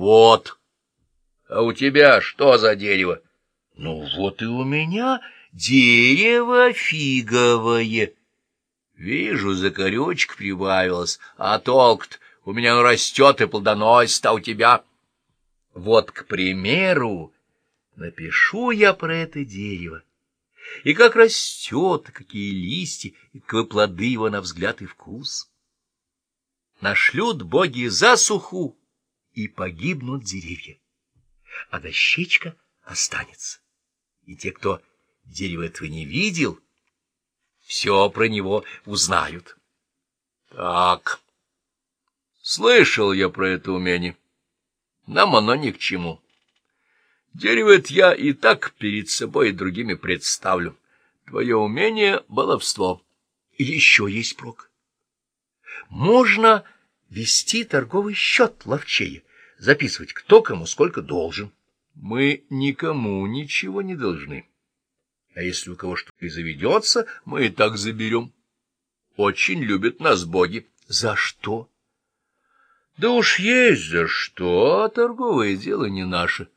Вот. А у тебя что за дерево? Ну, вот и у меня дерево фиговое. Вижу, закорючка прибавилась, а толк-то у меня он растет и плодоносит, а у тебя... Вот, к примеру, напишу я про это дерево. И как растет, какие листья, и какие плоды его на взгляд и вкус. Нашлют боги засуху, и погибнут деревья, а дощечка останется. И те, кто дерево этого не видел, все про него узнают. Так, слышал я про это умение. Нам оно ни к чему. Дерево это я и так перед собой и другими представлю. Твое умение — баловство. И еще есть прок. Можно вести торговый счет ловчее, записывать, кто кому сколько должен. Мы никому ничего не должны. А если у кого что и заведется, мы и так заберем. Очень любят нас боги. За что? Да уж есть за что, а торговое дело не наше.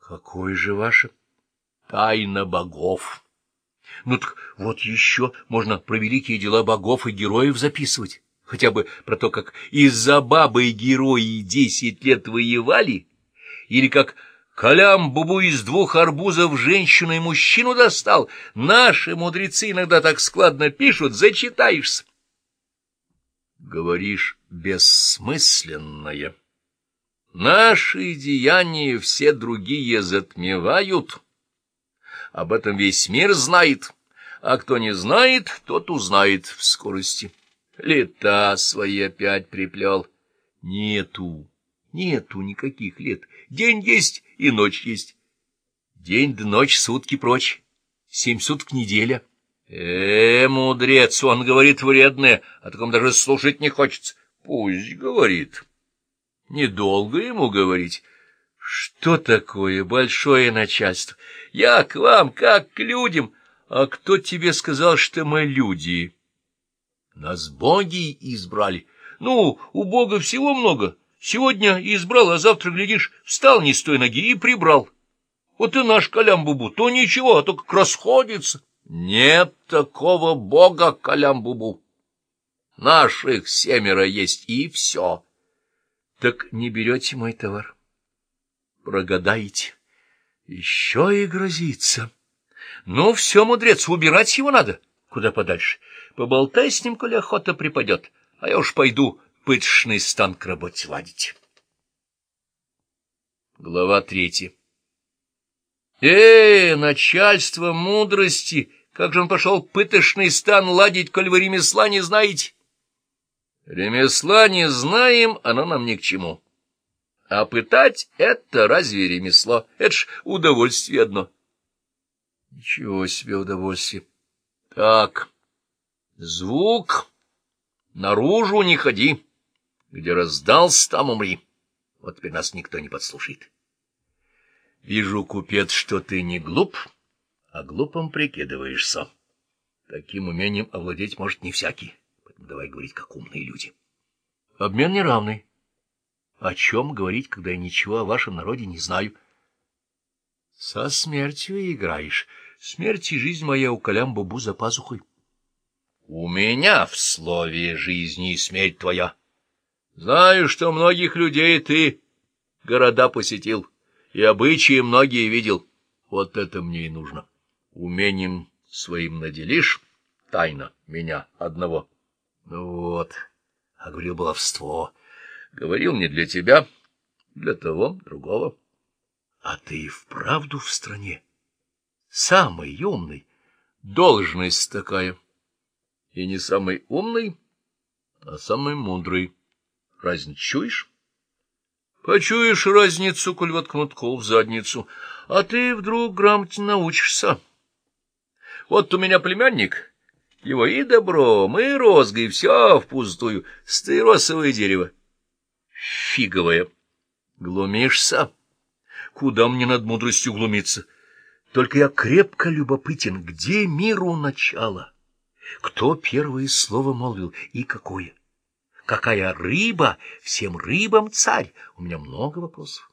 Какое же ваше? Тайна богов. Ну так вот еще можно про великие дела богов и героев записывать хотя бы про то, как из-за бабы герои десять лет воевали, или как Калям-бубу из двух арбузов женщину и мужчину достал. Наши мудрецы иногда так складно пишут, зачитаешься. Говоришь бессмысленное. Наши деяния все другие затмевают. Об этом весь мир знает, а кто не знает, тот узнает в скорости. Лета свои опять приплел. Нету, нету никаких лет. День есть и ночь есть. День да ночь, сутки прочь. Семь суток неделя. Э, мудрец, он говорит вредное, о таком даже слушать не хочется. Пусть говорит. Недолго ему говорить. Что такое большое начальство? Я к вам, как к людям. А кто тебе сказал, что мы люди? Нас боги избрали. Ну, у бога всего много. Сегодня избрал, а завтра, глядишь, встал не с той ноги и прибрал. Вот и наш Калям-Бубу, то ничего, а то как расходится. Нет такого бога, Калям-Бубу. Наших семеро есть, и все. Так не берете мой товар. Прогадаете. Еще и грозится. Ну, все, мудрец, убирать его надо. Куда подальше. Поболтай с ним, коли охота припадет, а я уж пойду пыточный стан к работе ладить. Глава третья Э, начальство мудрости! Как же он пошел пыточный стан ладить, коль вы ремесла не знаете? Ремесла не знаем, оно нам ни к чему. А пытать — это разве ремесло? Это ж удовольствие одно. Ничего себе удовольствие. Так... Звук. Наружу не ходи. Где раздался, там умри. Вот теперь нас никто не подслушает. Вижу, купец, что ты не глуп, а глупым прикидываешься. Таким умением овладеть может не всякий. Поэтому давай говорить, как умные люди. Обмен неравный. О чем говорить, когда я ничего о вашем народе не знаю? Со смертью играешь. Смерть и жизнь моя у Калям-Бубу за пазухой. У меня в слове жизни и смерть твоя. Знаю, что многих людей ты города посетил, и обычаи многие видел. Вот это мне и нужно. Умением своим наделишь, тайна меня одного. Ну вот, а говорил баловство. Говорил не для тебя, для того, другого. А ты и вправду в стране. Самый умный. Должность такая — и не самый умный, а самый мудрый. Разницу чуешь? Почуешь разницу, коль воткнут кол в задницу, а ты вдруг грамотно научишься. Вот у меня племянник, его и добро, и розга, и все впустую, стаиросовое дерево. Фиговое. Глумишься? Куда мне над мудростью глумиться? Только я крепко любопытен, где миру начало? Кто первое слово молвил и какое? Какая рыба? Всем рыбам царь. У меня много вопросов.